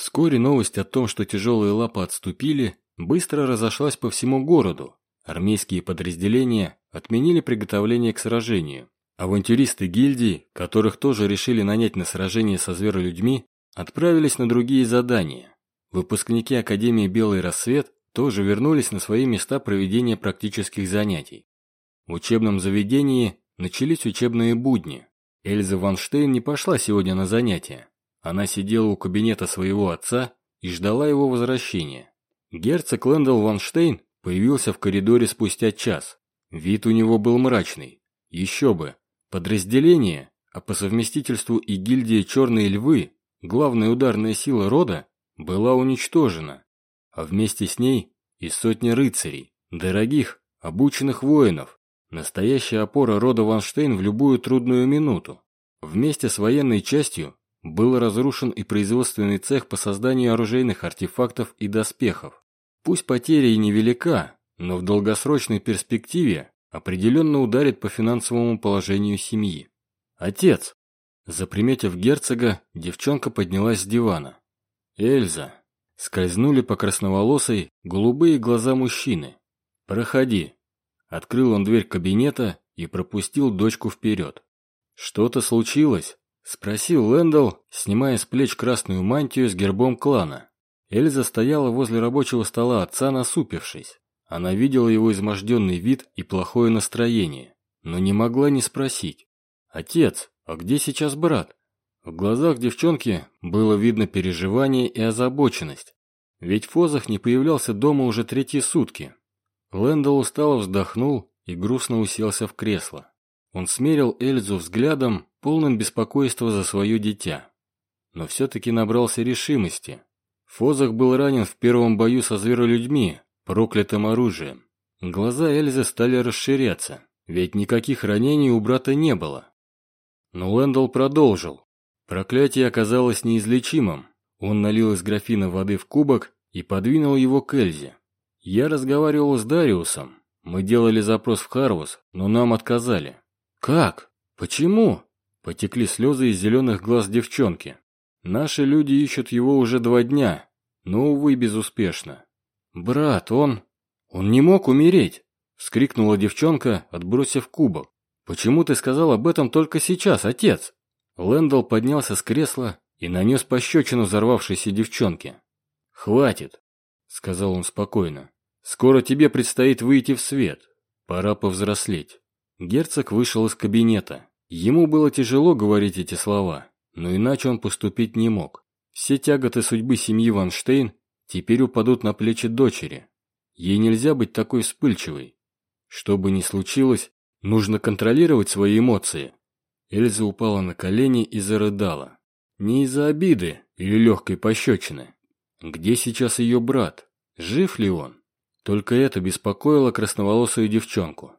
Вскоре новость о том, что тяжелые лапы отступили, быстро разошлась по всему городу. Армейские подразделения отменили приготовление к сражению. Авантюристы гильдии, которых тоже решили нанять на сражение со зверолюдьми, отправились на другие задания. Выпускники Академии «Белый рассвет» тоже вернулись на свои места проведения практических занятий. В учебном заведении начались учебные будни. Эльза Ванштейн не пошла сегодня на занятия. Она сидела у кабинета своего отца и ждала его возвращения. Герцог Лэндалл Ванштейн появился в коридоре спустя час. Вид у него был мрачный. Еще бы. Подразделение, а по совместительству и гильдия «Черные львы», главная ударная сила рода, была уничтожена, а вместе с ней и сотня рыцарей, дорогих, обученных воинов, настоящая опора рода Ванштейн в любую трудную минуту. Вместе с военной частью был разрушен и производственный цех по созданию оружейных артефактов и доспехов. Пусть потеря и невелика, но в долгосрочной перспективе определенно ударит по финансовому положению семьи. «Отец!» Заприметив герцога, девчонка поднялась с дивана. «Эльза!» Скользнули по красноволосой голубые глаза мужчины. «Проходи!» Открыл он дверь кабинета и пропустил дочку вперед. «Что-то случилось?» Спросил Лэндалл, снимая с плеч красную мантию с гербом клана. Эльза стояла возле рабочего стола отца, насупившись. Она видела его изможденный вид и плохое настроение, но не могла не спросить. «Отец, а где сейчас брат?» В глазах девчонки было видно переживание и озабоченность. Ведь Фозах не появлялся дома уже третьи сутки. Лэндалл устало вздохнул и грустно уселся в кресло. Он смерил Эльзу взглядом, полным беспокойства за свое дитя. Но все-таки набрался решимости. Фозах был ранен в первом бою со зверолюдьми, проклятым оружием. Глаза Эльзы стали расширяться, ведь никаких ранений у брата не было. Но Лэндалл продолжил. Проклятие оказалось неизлечимым. Он налил из графина воды в кубок и подвинул его к Эльзе. Я разговаривал с Дариусом. Мы делали запрос в Харвус, но нам отказали. «Как? Почему?» Потекли слезы из зеленых глаз девчонки. «Наши люди ищут его уже два дня, но, увы, безуспешно». «Брат, он... он не мог умереть!» Вскрикнула девчонка, отбросив кубок. «Почему ты сказал об этом только сейчас, отец?» Лэндалл поднялся с кресла и нанес пощечину взорвавшейся девчонке. «Хватит», — сказал он спокойно. «Скоро тебе предстоит выйти в свет. Пора повзрослеть». Герцог вышел из кабинета. Ему было тяжело говорить эти слова, но иначе он поступить не мог. Все тяготы судьбы семьи Ванштейн теперь упадут на плечи дочери. Ей нельзя быть такой вспыльчивой. Что бы ни случилось, нужно контролировать свои эмоции. Эльза упала на колени и зарыдала. Не из-за обиды или легкой пощечины. Где сейчас ее брат? Жив ли он? Только это беспокоило красноволосую девчонку.